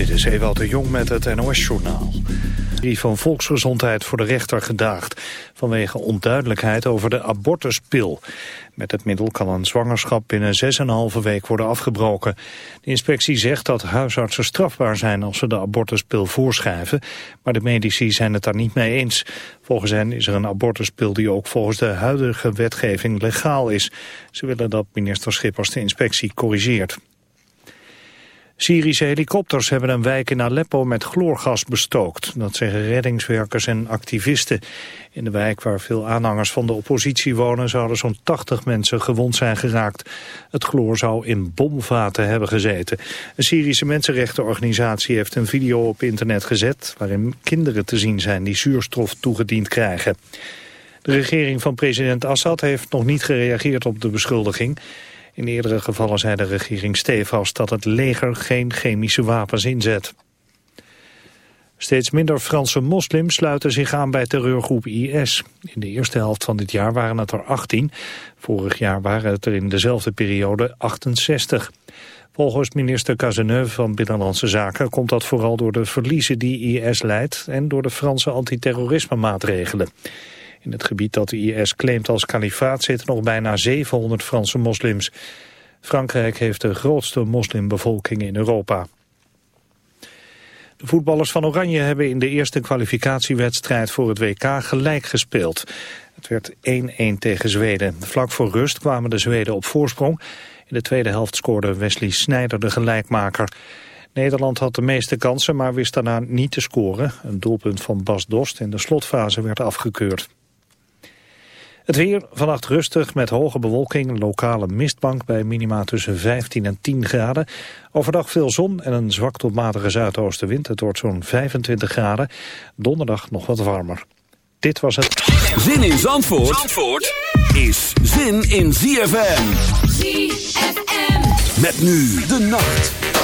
Dit is Ewald de Jong met het NOS-journaal. van volksgezondheid voor de rechter gedaagd... vanwege onduidelijkheid over de abortuspil. Met het middel kan een zwangerschap binnen 6,5 week worden afgebroken. De inspectie zegt dat huisartsen strafbaar zijn als ze de abortuspil voorschrijven... maar de medici zijn het daar niet mee eens. Volgens hen is er een abortuspil die ook volgens de huidige wetgeving legaal is. Ze willen dat minister Schippers de inspectie corrigeert. Syrische helikopters hebben een wijk in Aleppo met chloorgas bestookt. Dat zeggen reddingswerkers en activisten. In de wijk waar veel aanhangers van de oppositie wonen... zouden zo'n 80 mensen gewond zijn geraakt. Het chloor zou in bomvaten hebben gezeten. Een Syrische mensenrechtenorganisatie heeft een video op internet gezet... waarin kinderen te zien zijn die zuurstof toegediend krijgen. De regering van president Assad heeft nog niet gereageerd op de beschuldiging... In eerdere gevallen zei de regering stevast dat het leger geen chemische wapens inzet. Steeds minder Franse moslims sluiten zich aan bij terreurgroep IS. In de eerste helft van dit jaar waren het er 18. Vorig jaar waren het er in dezelfde periode 68. Volgens minister Cazeneuve van Binnenlandse Zaken komt dat vooral door de verliezen die IS leidt en door de Franse antiterrorisme maatregelen. In het gebied dat de IS claimt als kalifaat zitten nog bijna 700 Franse moslims. Frankrijk heeft de grootste moslimbevolking in Europa. De voetballers van Oranje hebben in de eerste kwalificatiewedstrijd voor het WK gelijk gespeeld. Het werd 1-1 tegen Zweden. Vlak voor rust kwamen de Zweden op voorsprong. In de tweede helft scoorde Wesley Sneijder de gelijkmaker. Nederland had de meeste kansen, maar wist daarna niet te scoren. Een doelpunt van Bas Dost in de slotfase werd afgekeurd. Het weer vannacht rustig met hoge bewolking, lokale mistbank bij minima tussen 15 en 10 graden. Overdag veel zon en een zwak tot matige zuidoostenwind. Het wordt zo'n 25 graden. Donderdag nog wat warmer. Dit was het. Zin in Zandvoort, Zandvoort is zin in ZFM. ZFM. Met nu de nacht.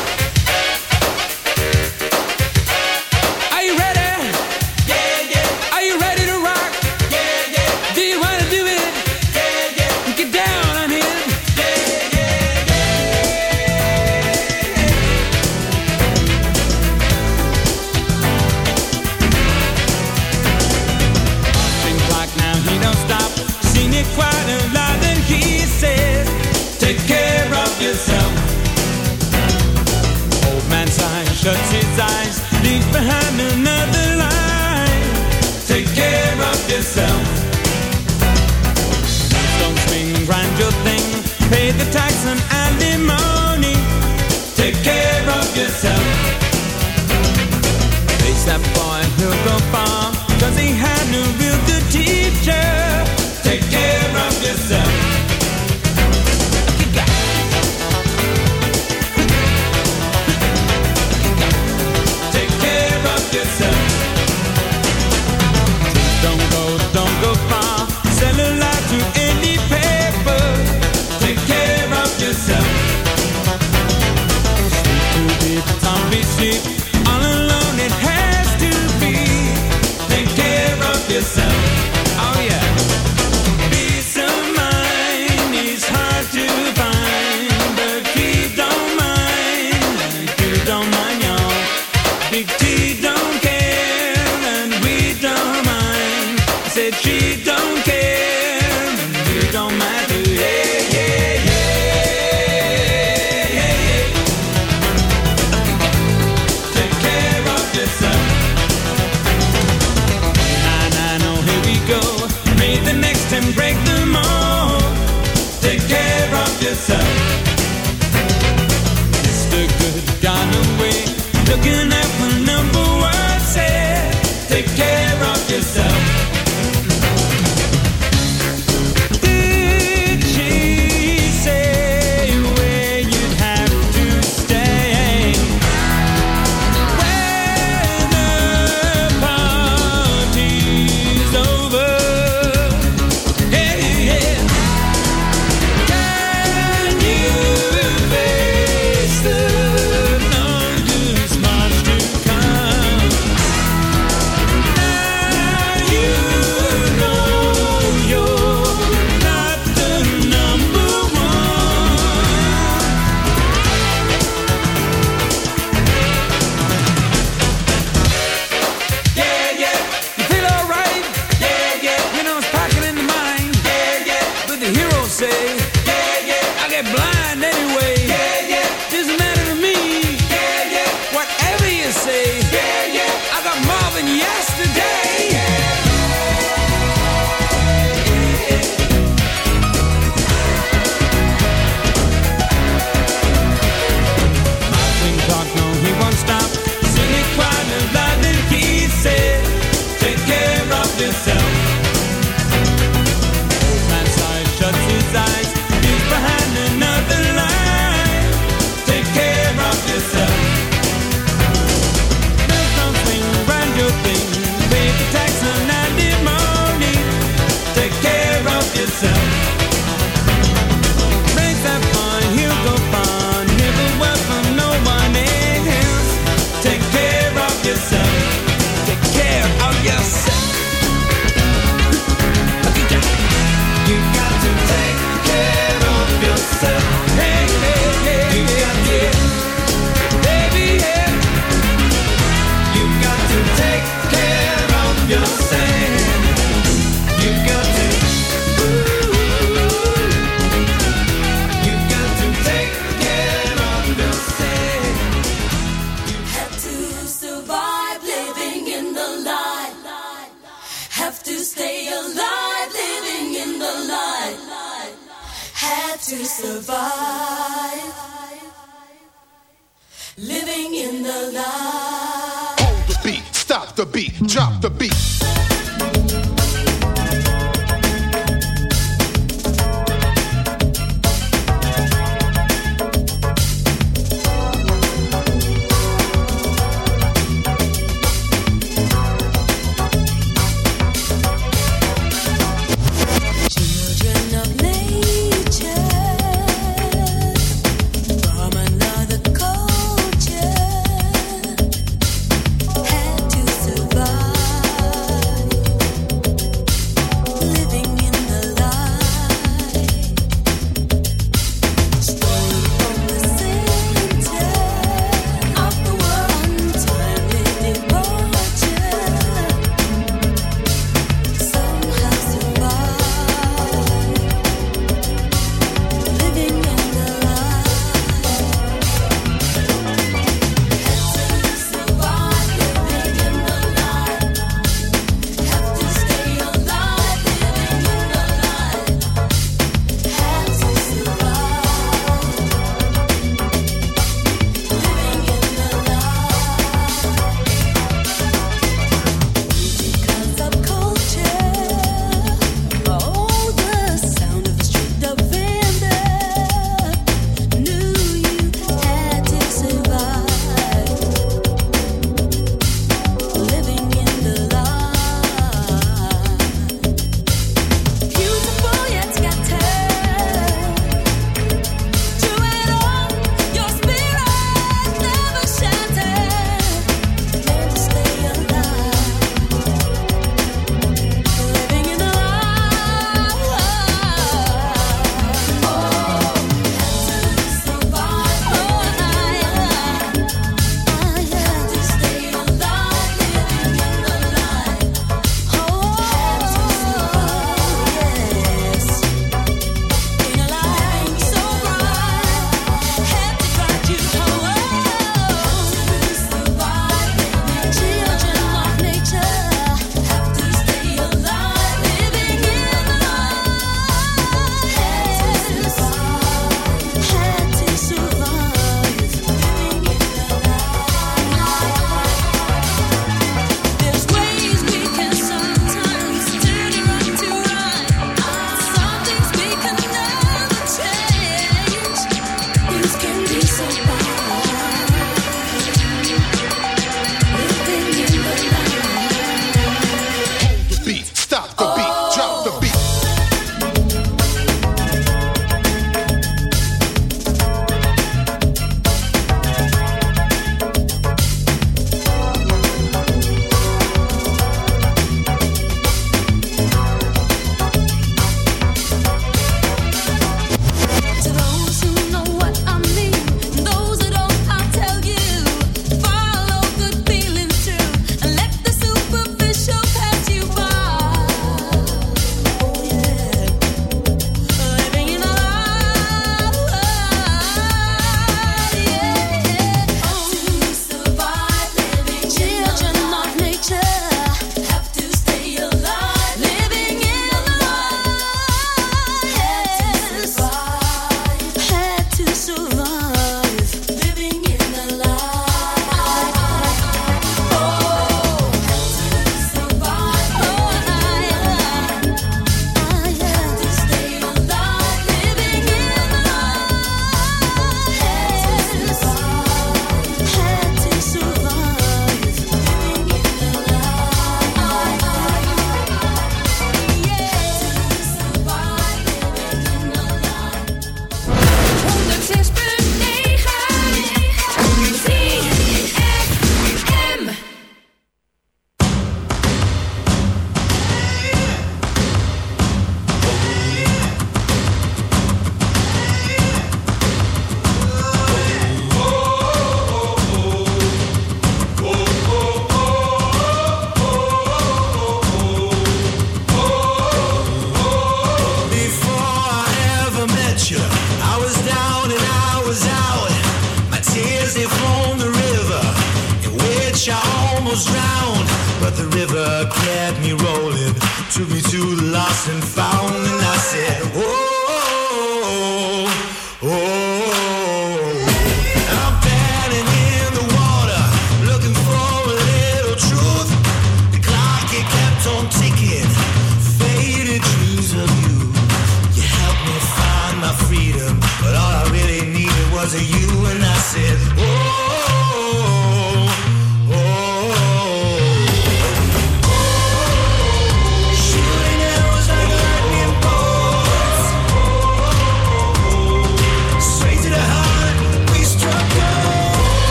And alimony. Take care of yourself. Face that boy, he'll go far, yourself. Mr.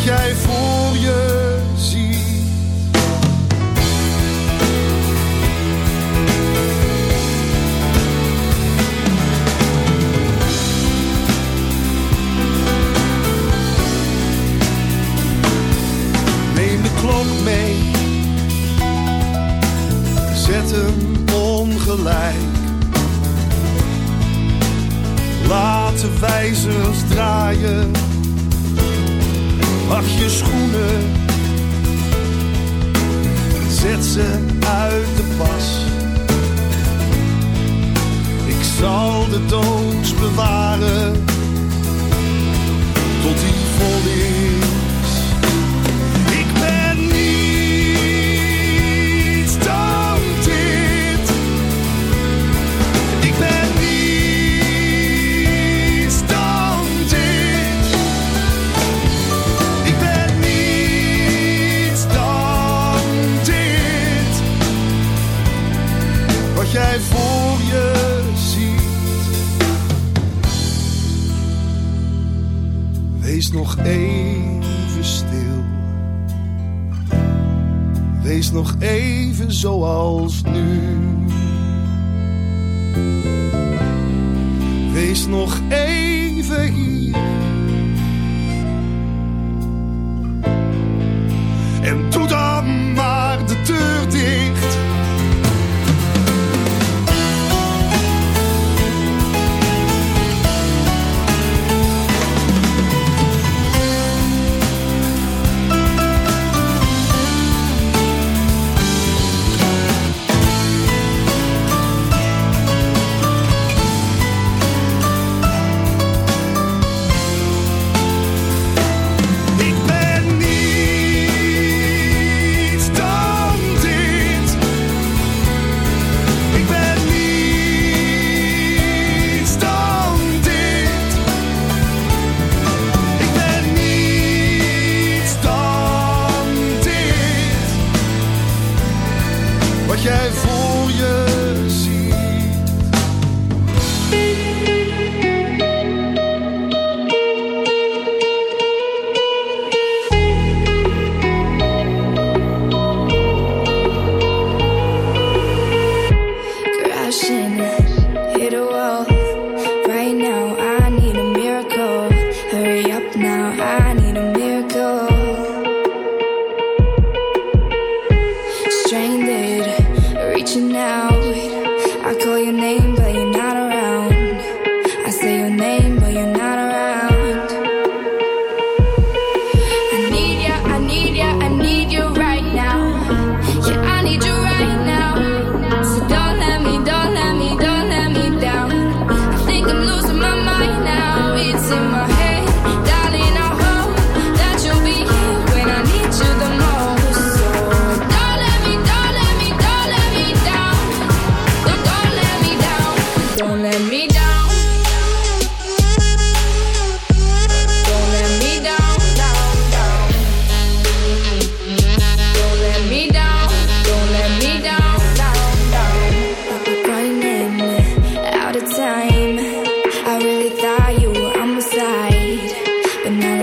wat jij voelt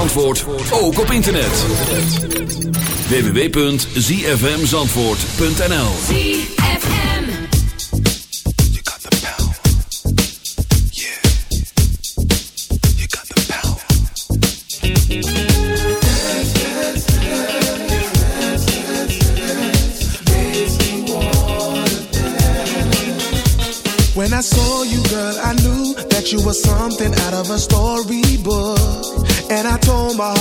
Zandvoort ook op internet. www.zfmzandvoort.nl You got the power. Yeah. When I saw you girl I knew that you were something out of a storybook.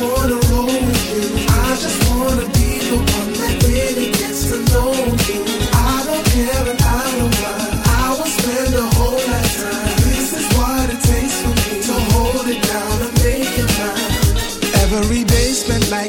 solo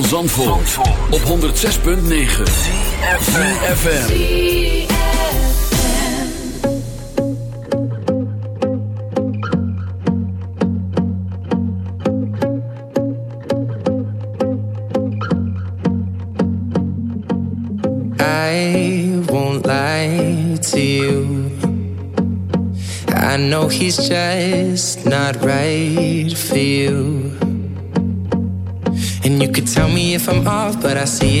van Zandvoort, Zandvoort. op 106.9 CFFM I won't lie to you. I know he's just not right for you.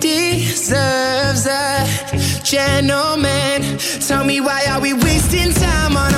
deserves a gentleman. Tell me why are we wasting time on?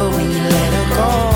over when you let her go.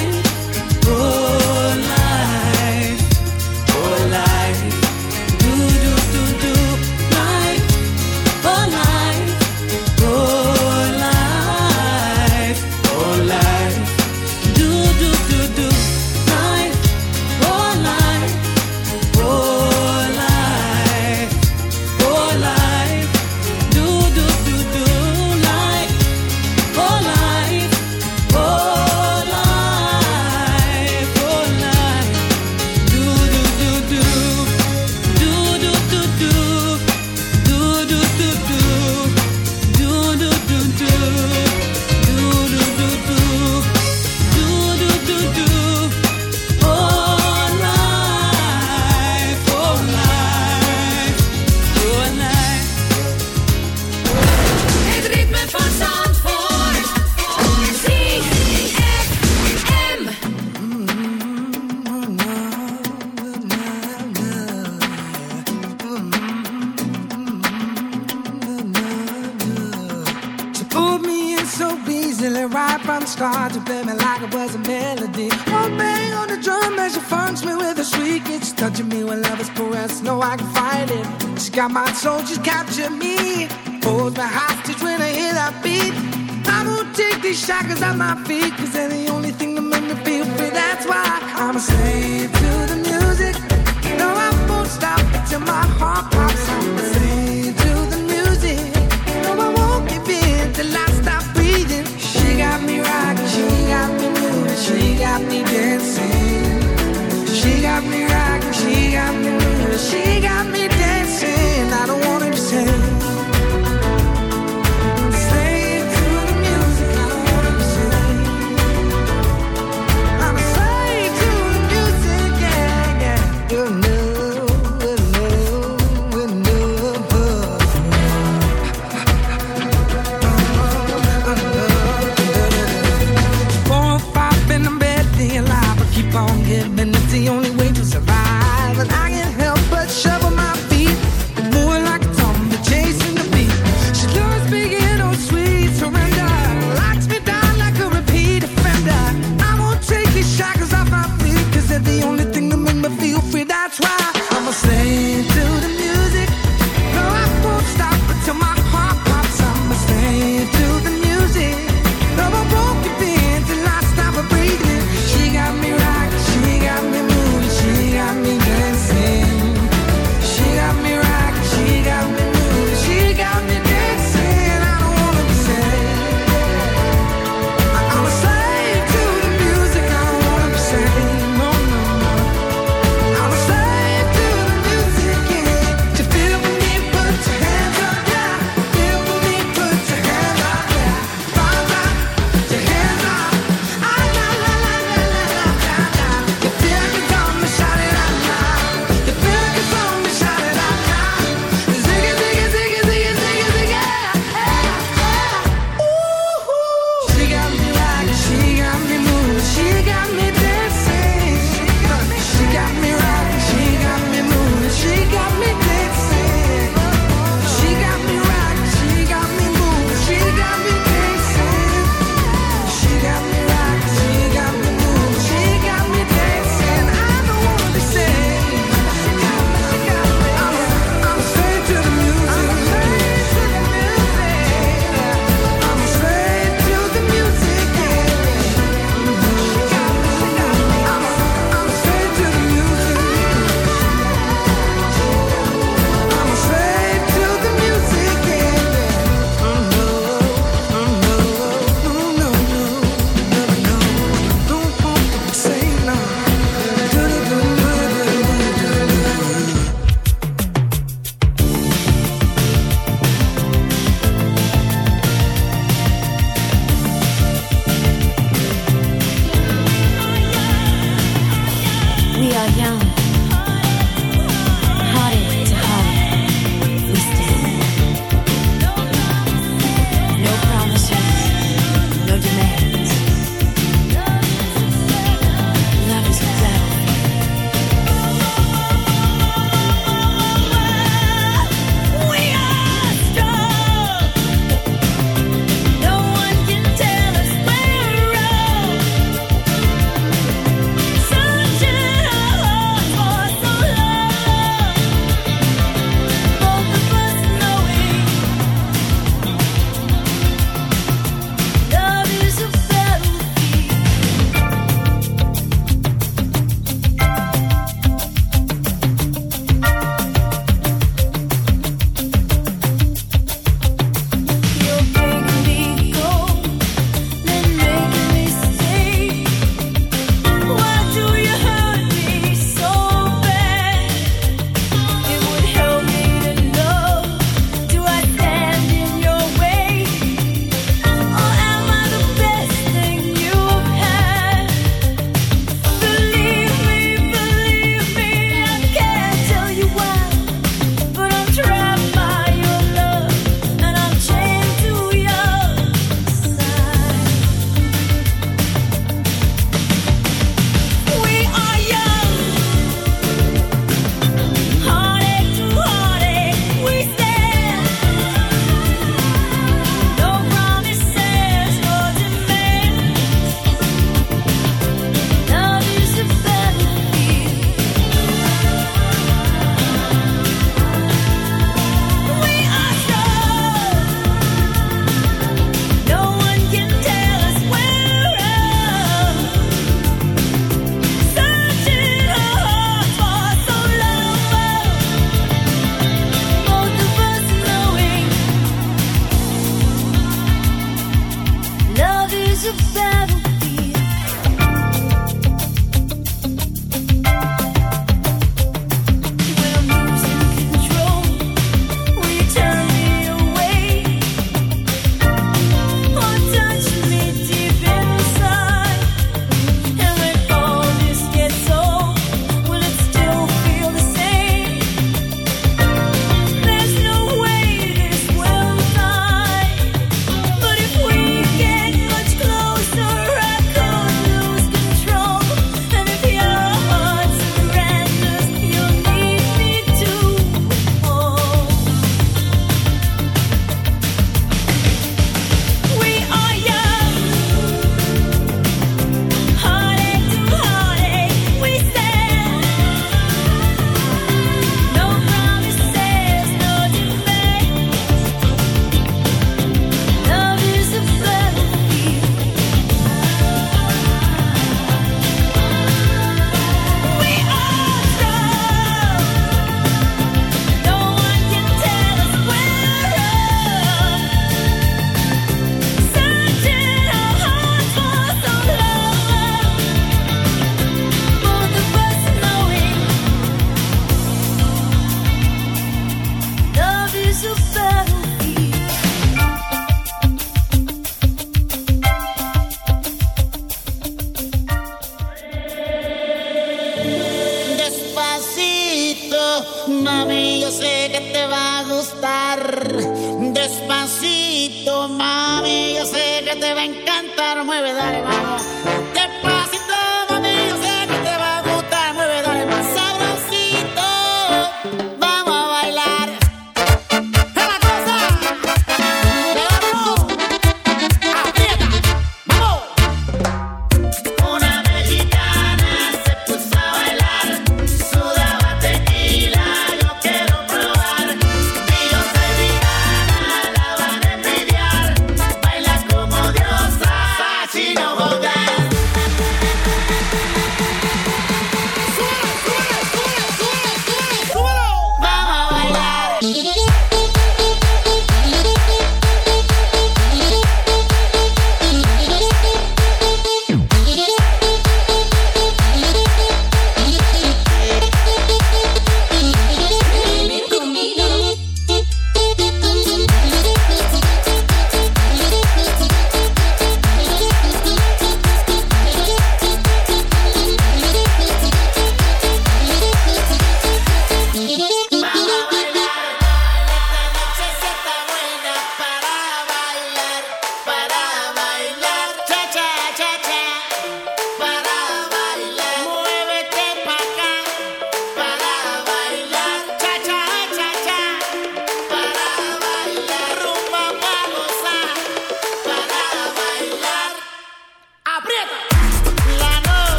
caress, no, I can fight it. She got my soul, she's captured me. Holds my hostage when I hear that beat. I won't take these shackles off my feet, cause they're the only thing that make me feel free. That's why I'm a slave to the music. No, I won't stop till my heart pops.